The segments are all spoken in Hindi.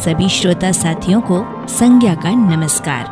सभी श्रोता साथियों को संज्ञा का नमस्कार।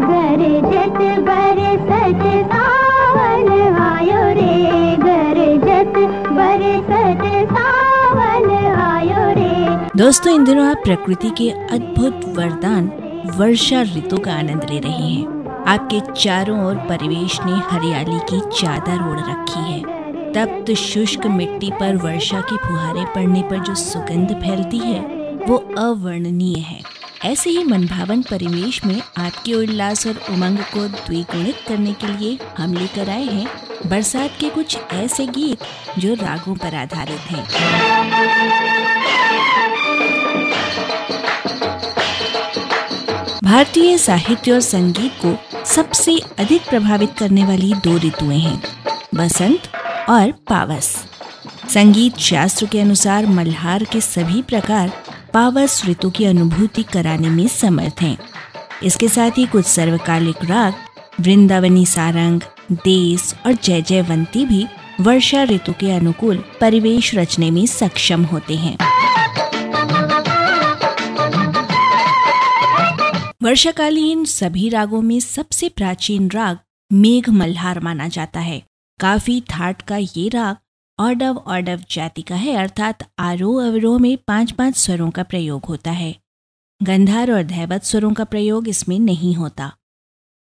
गरजत बरसत सावन आयो रे गरजत बरसत सावन आयो रे। दोस्तों इन दिनों आप प्रकृति के अद्भुत वरदान वर्षा ऋतु का आनंद ले रहे हैं। आपके चारों ओर परिवेश ने हरियाली की चादर ओढ़ रखी है। तप्त शुष्क मिट्टी पर वर्षा की फुहारें पड़ने पर जो सुगंध फैलती है, वो अवर्णनीय है। ऐसे ही मनभावन परिवेश में आपके उल्लास और उमंग को द्विगुणित करने के लिए हम लेकर आए हैं बरसात के कुछ ऐसे गीत जो रागों पर आधारित हैं। भारतीय साहित्य और संगीत को सबसे अधिक प्रभावित करने वाली दो ऋतुएँ हैं, बसंत और पावस। संगीत शास्त्र के अनुसार मल्हार के सभी प्रकार पावस ऋतु की अनुभूति कराने में समर्थ हैं। इसके साथ ही कुछ सर्वकालिक राग, वृंदावनी सारंग देश और जय जयवंती भी वर्षा ऋतु के अनुकूल परिवेश रचने में सक्षम होते हैं। वर्षाकालीन सभी रागों में सबसे प्राचीन राग मेघ मल्हार माना जाता है। काफ़ी थाट का ये राग ऑडव ऑडव जाति का है, अर्थात आरोह अवरोह में पाँच पाँच स्वरों का प्रयोग होता है। गंधार और धैवत स्वरों का प्रयोग इसमें नहीं होता।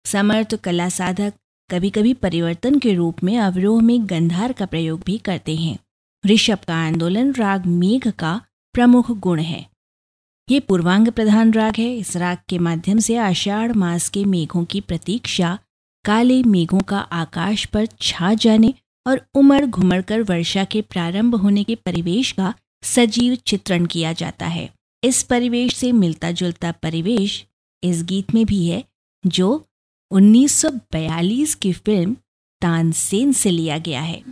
समर्थ कला साधक कभी कभी परिवर्तन के रूप में अवरोह में गंधार का प्रयोग भी करते हैं। ऋषभ का आंदोलन राग मेघ का प्रमुख गुण है। ये पूर्वांग प्रधान राग है। इस राग के माध्यम से आषाढ़ मास के मेघों की प्रतीक्षा काले मेघों का आकाश पर छा जाने और उमड़ घुमड़ कर वर्षा के प्रारंभ होने के परिवेश का सजीव चित्रण किया जाता है। इस परिवेश से मिलता जुलता परिवेश इस गीत में भी है, जो 1942 की फ़िल्म तानसेन से लिया गया है।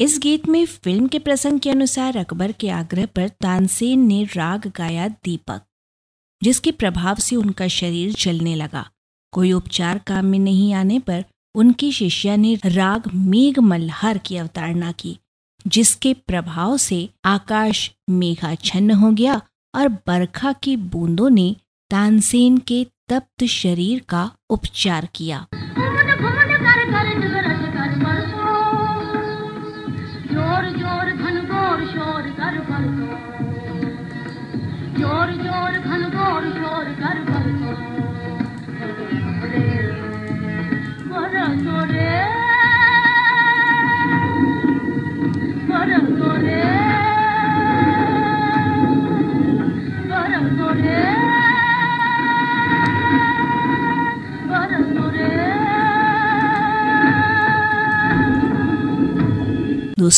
इस गीत में फ़िल्म के प्रसंग के अनुसार अकबर के आग्रह पर तानसेन ने राग गाया दीपक, जिसके प्रभाव से उनका शरीर चलने लगा। कोई उपचार काम में नहीं आने पर उनकी शिष्या ने राग मेघ मल्हार की अवतारणा की, जिसके प्रभाव से आकाश मेघाच्छन्न हो गया और बरखा की बूंदों ने तानसेन के तप्त शरीर का उपचार किया।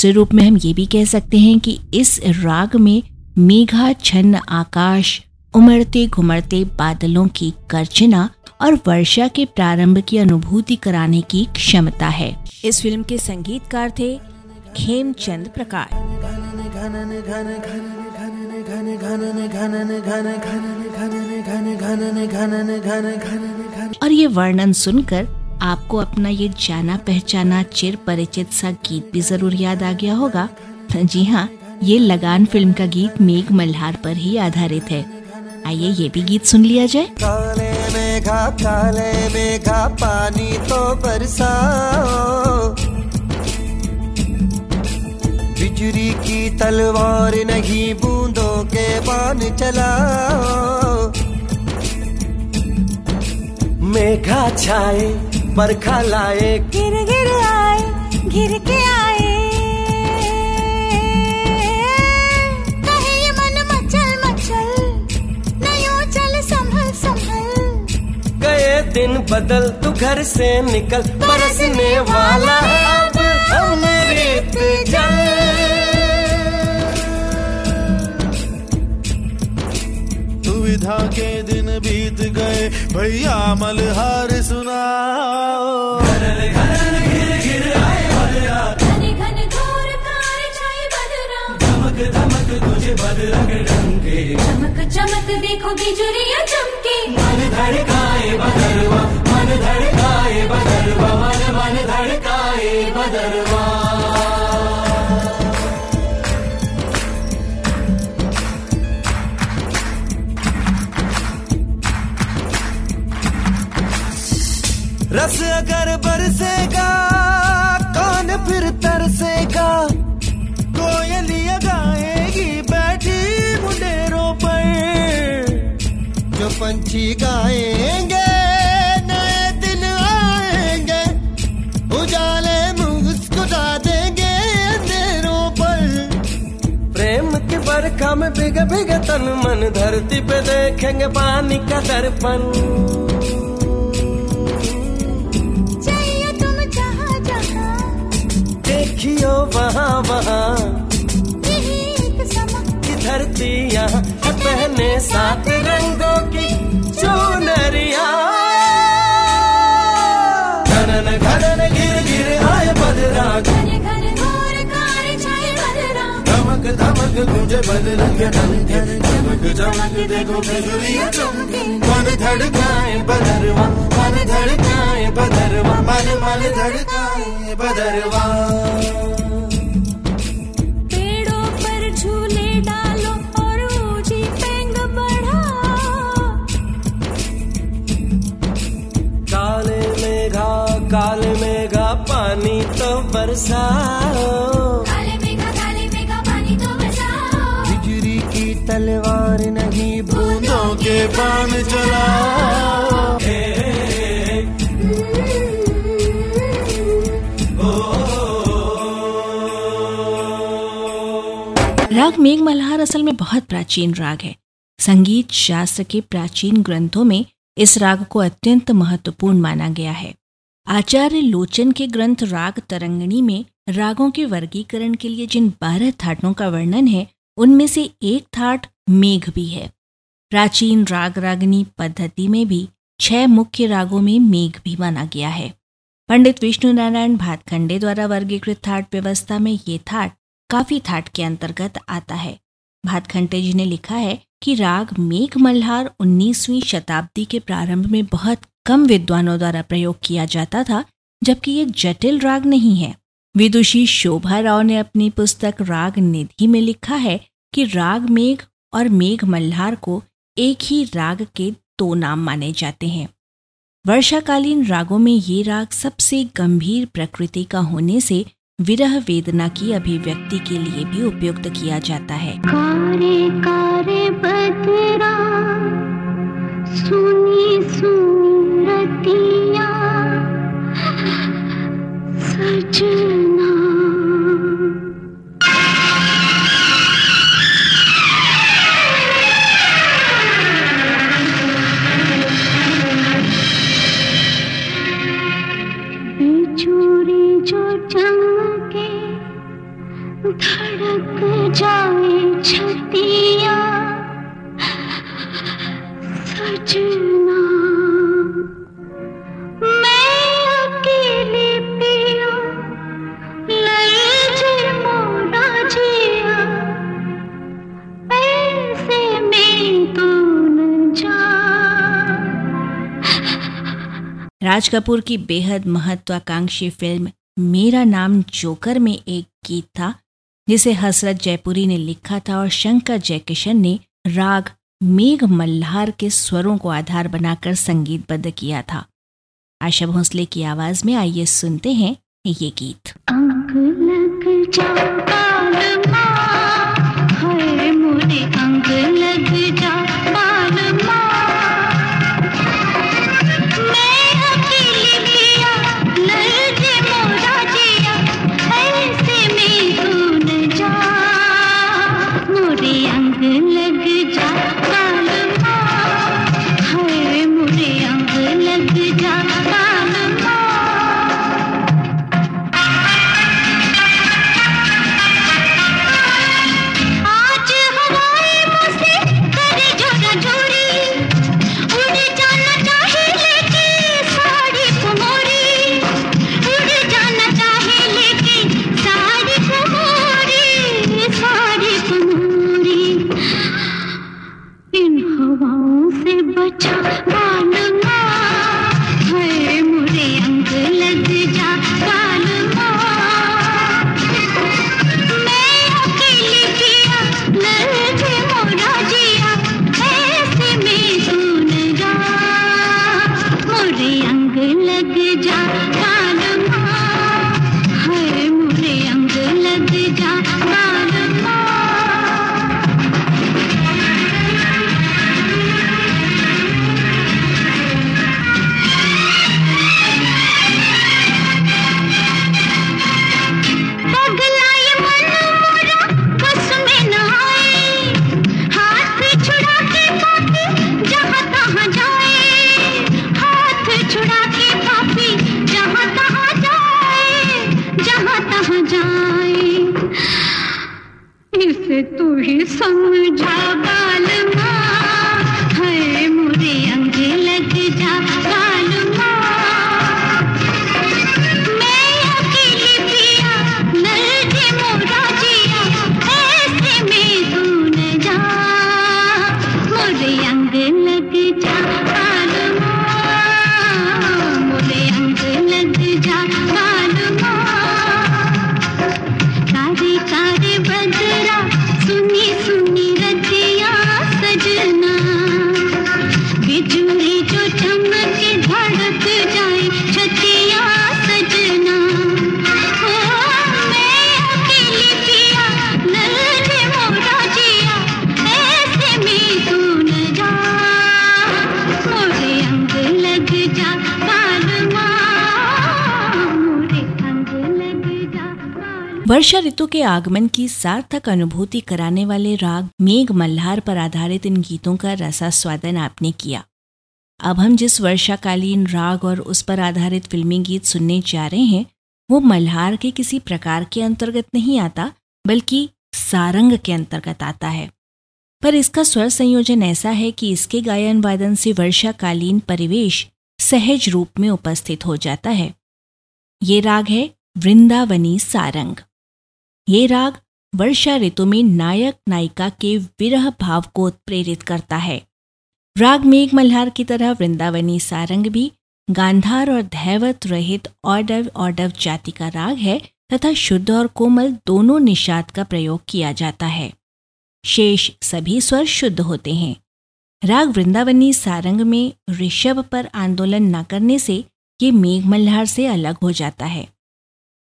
दूसरे रूप में हम ये भी कह सकते हैं कि इस राग में मेघा, छन्न, आकाश, उमड़ते घुमड़ते बादलों की गर्जना और वर्षा के प्रारंभ की अनुभूति कराने की क्षमता है। इस फ़िल्म के संगीतकार थे खेमचंद प्रकाश। और ये वर्णन सुनकर आपको अपना ये जाना पहचाना चिर परिचित सा गीत भी ज़रूर याद आ गया होगा। जी हाँ ये लगान फ़िल्म का गीत मेघ मल्हार पर ही आधारित है। आइए ये भी गीत सुन लिया जाए। काले मेघा काले मेघा, पानी तो बरसाओ। बिजली की तलवार नहीं बूंदों के बान चलाओ। मेघा छाए बरखा लाए। गिर गिर आए गिर के आए। कहे मन मचल मचल चल संभल संभल। गए दिन बदल तू घर से निकल बरसने वाला अब मेरे जल। दुविधा के दिन बीत गए। भैया मलहार सुनाओ। घने घन घोर कार छाए बदरा धमक धमक तुझे बदरंग ढंके चमक चमक देखो बिजुरिया चमके। मन धड़काए बदरवा मन धड़काए बदरवा मन मन धड़काए बदरवा। रस अगर बरसेगा, कौन फिर तरसेगा। कोयलिया गाएगी बैठी मुंडेरों पर। जो पंछी गाएँगे, नए दिन आएँगे, उजाले मुस्कुरा देंगे प्रेम के बरखा में भीग भीग तन मन, धरती पे देखेंगे पानी का दर्पण। देखियो वहाँ वहाँ। की धरती यहाँ पहने सात रंगों की चुनरिया। धमक धमक तुझे बदरंग ढंके चमक चमक देखो बिजुलिया चमके। मन धड़काए बदरवा मन धड़काए बदरवा मन मन धड़काए बदरवा। पेड़ों पर झूले डालो और ऊँची पेंग बढ़ाओ। काले मेघा काले मेघा पानी तो बरसाओ। बाण चलाओ राग मेघ मल्हार असल में बहुत प्राचीन राग है। संगीत, शास्त्र के प्राचीन ग्रंथों में इस राग को अत्यंत महत्वपूर्ण माना गया है। आचार्य लोचन के ग्रंथ राग तरंगणी में रागों के वर्गीकरण के लिए जिन बारह थाटों का वर्णन है, उनमें से एक थाट मेघ भी है। प्राचीन राग रागनी पद्धति में भी छह मुख्य रागों में मेघ भी माना गया है। पंडित विष्णु नारायण भातखंडे द्वारा वर्गीकृत थाट व्यवस्था में ये थाट काफ़ी थाट के अंतर्गत आता है। भातखंडे जी ने लिखा है कि राग मेघ मल्हार 19वीं शताब्दी के प्रारंभ में बहुत कम विद्वानों द्वारा प्रयोग किया जाता था, जबकि ये जटिल राग नहीं है। विदुषी शोभा राव ने अपनी पुस्तक राग निधि में लिखा है कि राग मेघ और मेघ मल्हार को एक ही राग के दो नाम माने जाते हैं। वर्षाकालीन रागों में ये राग सबसे गंभीर प्रकृति का होने से विरह वेदना की अभिव्यक्ति के लिए भी उपयुक्त किया जाता है। कारे कारे बदरा, सुनी सुनी रतिया सजना कपूर की बेहद महत्वाकांक्षी फ़िल्म मेरा नाम जोकर में एक गीत था, जिसे हसरत जयपुरी ने लिखा था और शंकर जयकिशन ने राग मेघ मल्हार के स्वरों को आधार बनाकर संगीतबद्ध किया था। आशा भोसले की आवाज़ में आइए सुनते हैं ये गीत। के आगमन की सार्थक अनुभूति कराने वाले राग मेघ मल्हार पर आधारित इन गीतों का रसास्वादन आपने किया। अब हम जिस वर्षाकालीन राग और उस पर आधारित फिल्मी गीत सुनने जा रहे हैं, वो मल्हार के किसी प्रकार के अंतर्गत नहीं आता, बल्कि सारंग के अंतर्गत आता है। पर इसका स्वर संयोजन ऐसा है कि इसके गायन वादन से वर्षाकालीन परिवेश सहज रूप में उपस्थित हो जाता है। ये राग है वृंदावनी सारंग। ये राग वर्षा ऋतु में नायक नायिका के विरह भाव को उत्प्रेरित करता है। राग मेघ मल्हार की तरह वृंदावनी सारंग भी गांधार और धैवत रहित औडव औडव जाति का राग है तथा शुद्ध और कोमल दोनों निषाद का प्रयोग किया जाता है। शेष सभी स्वर शुद्ध होते हैं। राग वृंदावनी सारंग में ऋषभ पर आंदोलन न करने से ये मेघ मल्हार से अलग हो जाता है।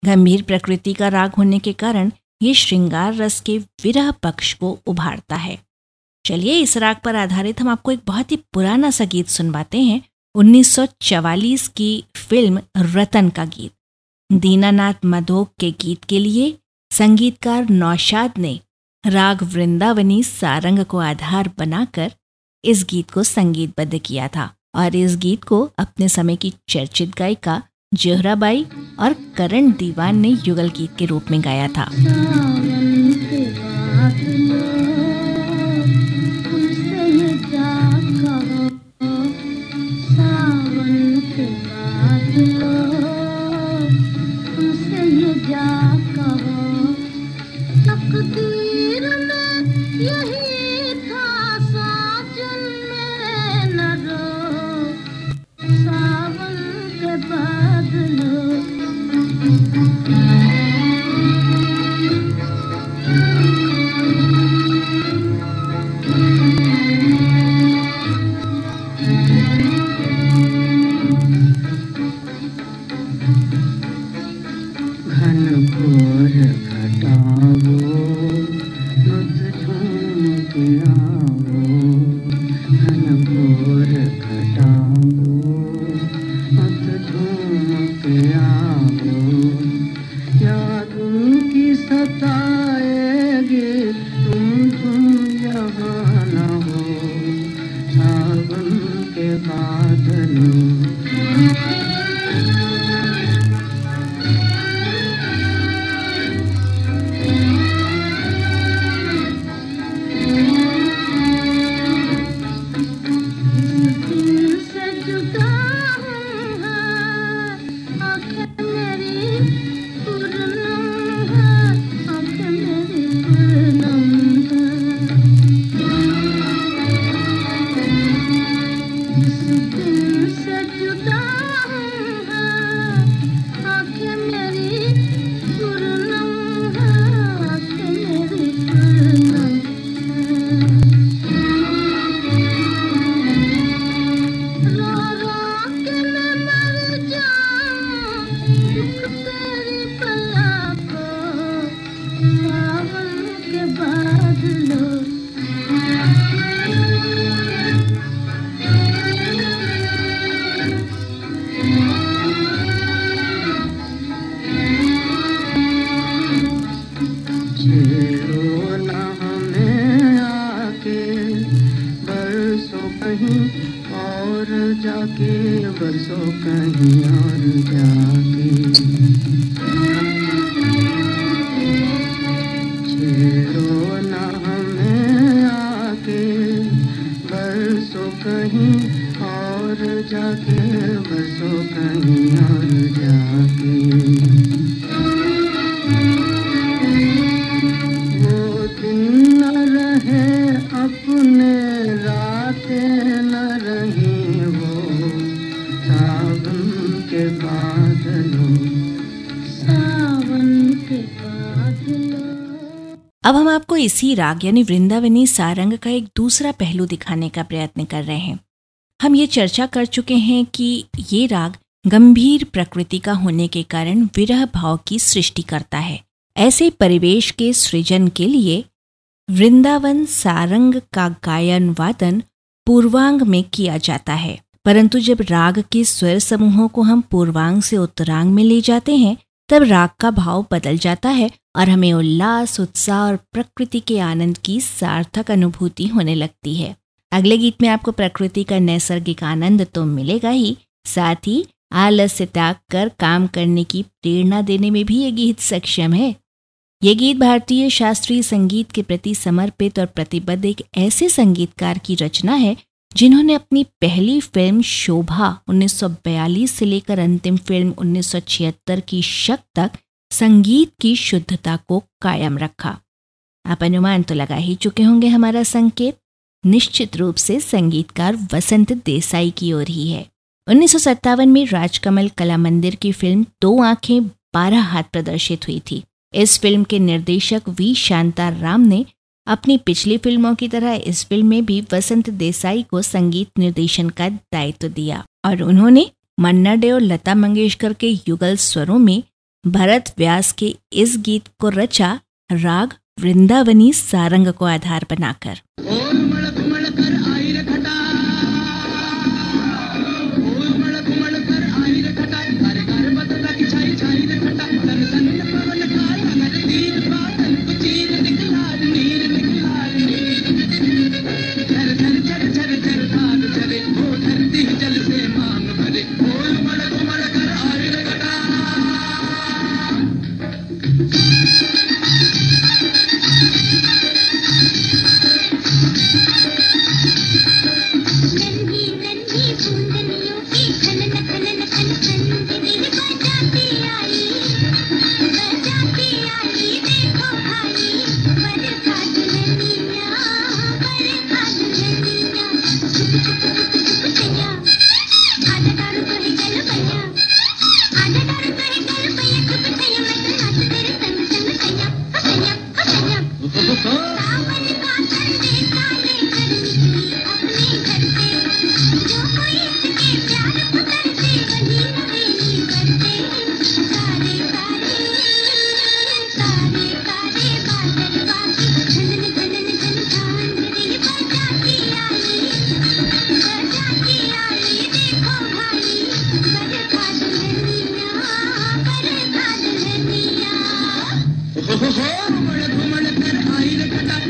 गंभीर प्रकृति का राग होने के कारण ये श्रृंगार रस के विरह पक्ष को उभारता है। चलिए, इस राग पर आधारित हम आपको एक बहुत ही पुराना सा गीत सुनवाते हैं 1944 की फ़िल्म रतन का गीत। दीनानाथ मधोक के गीत के लिए संगीतकार नौशाद ने राग वृंदावनी सारंग को आधार बनाकर इस गीत को संगीतबद्ध किया था और इस गीत को अपने समय की चर्चित गायिका जोहराबाई और करण दीवान ने युगल गीत के रूप में गाया था। अब हम आपको इसी राग यानी वृंदावनी सारंग का एक दूसरा पहलू दिखाने का प्रयत्न कर रहे हैं। हम ये चर्चा कर चुके हैं कि ये राग गंभीर प्रकृति का होने के कारण विरह भाव की सृष्टि करता है। ऐसे परिवेश के सृजन के लिए वृंदावन सारंग का गायन वादन पूर्वांग में किया जाता है। परंतु जब राग के स्वर समूहों को हम पूर्वांग से उत्तरांग में ले जाते हैं तब राग का भाव बदल जाता है और हमें उल्लास, उत्साह और प्रकृति के आनंद की सार्थक अनुभूति होने लगती है। अगले गीत में आपको प्रकृति का नैसर्गिक आनंद तो मिलेगा ही, साथ ही आलस्य त्याग कर काम करने की प्रेरणा देने में भी ये गीत सक्षम है। ये गीत भारतीय शास्त्रीय संगीत के प्रति समर्पित और प्रतिबद्ध एक ऐसे संगीतकार की रचना है जिन्होंने अपनी पहली फ़िल्म शोभा 1942 से लेकर अंतिम फ़िल्म 1976 की शक तक संगीत की शुद्धता को कायम रखा। आप अनुमान तो लगा ही चुके होंगे हमारा संकेत। निश्चित रूप से संगीतकार वसंत देसाई की ओर ही है। उन्नीस सौ सत्तावन में राजकमल कला मंदिर की फ़िल्म दो आँखें, बारह हाथ प्रदर्शित हुई थी। इस फ़िल्म के निर्देशक वी शांता राम ने अपनी पिछली फ़िल्मों की तरह इस फ़िल्म में भी वसंत देसाई को संगीत निर्देशन का दायित्व दिया और उन्होंने मन्ना डे और लता मंगेशकर के युगल स्वरों में भरत व्यास के इस गीत को रचा राग वृंदावनी सारंग को आधार बनाकर।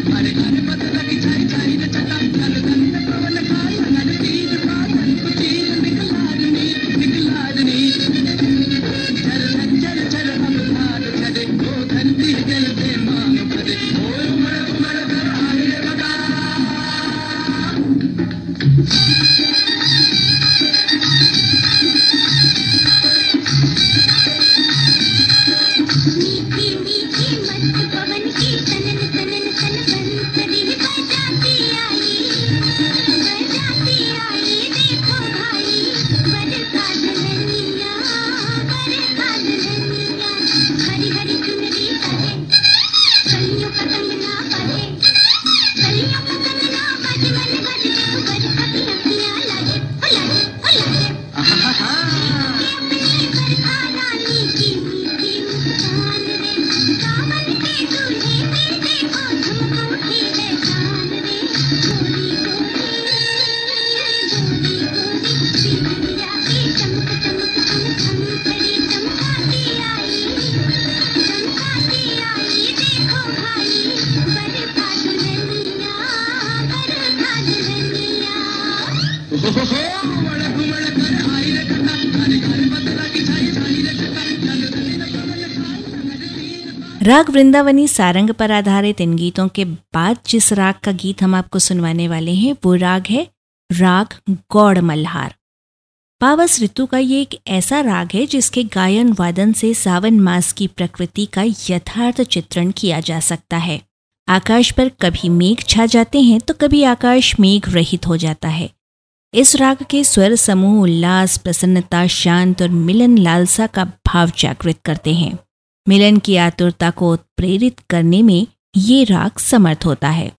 Let's go. राग वृंदावनी सारंग पर आधारित इन गीतों के बाद जिस राग का गीत हम आपको सुनवाने वाले हैं, वो राग है राग गौड़ मल्हार पावस ऋतु का ये एक ऐसा राग है जिसके गायन वादन से सावन मास की प्रकृति का यथार्थ चित्रण किया जा सकता है। आकाश पर कभी मेघ छा जाते हैं तो कभी आकाश मेघ रहित हो जाता है। इस राग के स्वर समूह, उल्लास, प्रसन्नता, शांत और मिलन लालसा का भाव जागृत करते हैं। मिलन की आतुरता को उत्प्रेरित करने में ये राग समर्थ होता है।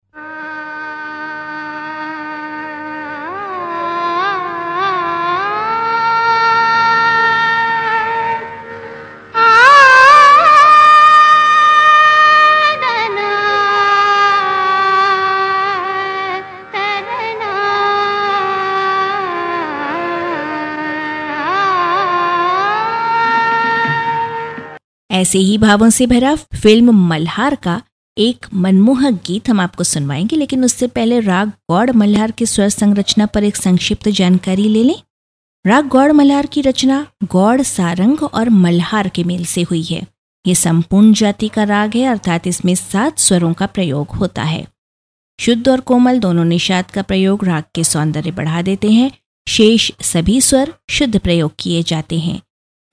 ऐसे ही भावों से भरा फ़िल्म मल्हार का एक मनमोहक गीत हम आपको सुनवाएँगे, लेकिन उससे पहले राग गौड़ मल्हार की स्वर संरचना पर एक संक्षिप्त जानकारी ले लें। राग गौड़ मल्हार की रचना गौड़ सारंग और मल्हार के मेल से हुई है। ये संपूर्ण जाति का राग है, अर्थात इसमें सात स्वरों का प्रयोग होता है। शुद्ध और कोमल दोनों निषाद का प्रयोग राग के सौंदर्य बढ़ा देते हैं। शेष सभी स्वर शुद्ध प्रयोग किए जाते हैं।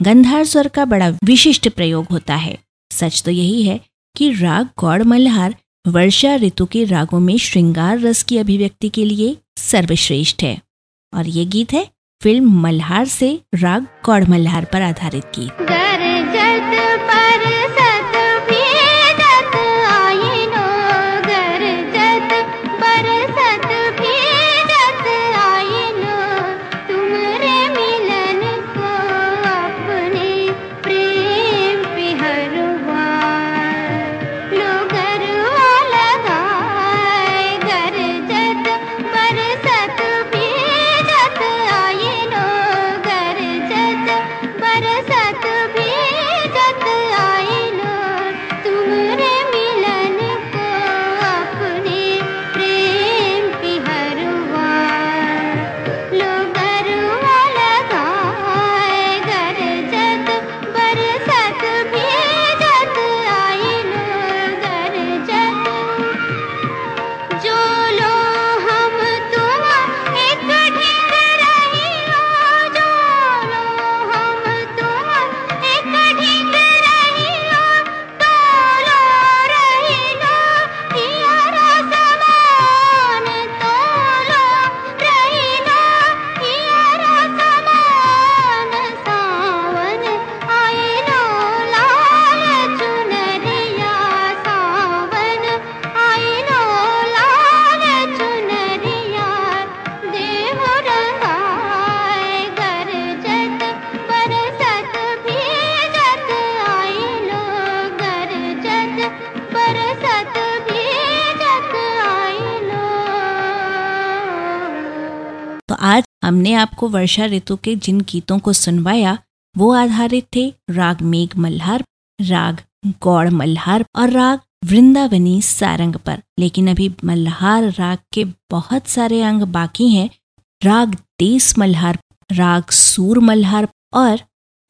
गंधार स्वर का बड़ा विशिष्ट प्रयोग होता है। सच तो यही है कि राग गौड़ मल्हार वर्षा ऋतु के रागों में श्रृंगार रस की अभिव्यक्ति के लिए सर्वश्रेष्ठ है। और ये गीत है फ़िल्म मल्हार से राग गौड़ मल्हार पर आधारित गीत गरजत आपको वर्षा ऋतु के जिन गीतों को सुनवाया, वो आधारित थे राग मेघ मल्हार, राग गौड़ मल्हार और राग वृंदावनी सारंग पर। लेकिन अभी मल्हार राग के बहुत सारे अंग बाकी हैं। राग देस मल्हार, राग सूर मल्हार और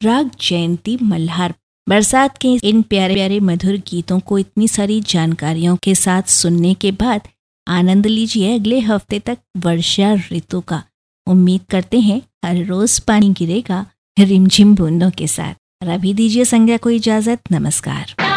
राग जयंती मल्हार। बरसात के इन प्यारे प्यारे मधुर गीतों को इतनी सारी जानकारियों के साथ सुनने के बाद आनंद लीजिए अगले हफ़्ते तक वर्षा ऋतु का। उम्मीद करते हैं हर रोज पानी गिरेगा रिमझिम बूंदों के साथ। और अभी दीजिए संज्ञा को इजाज़त। नमस्कार।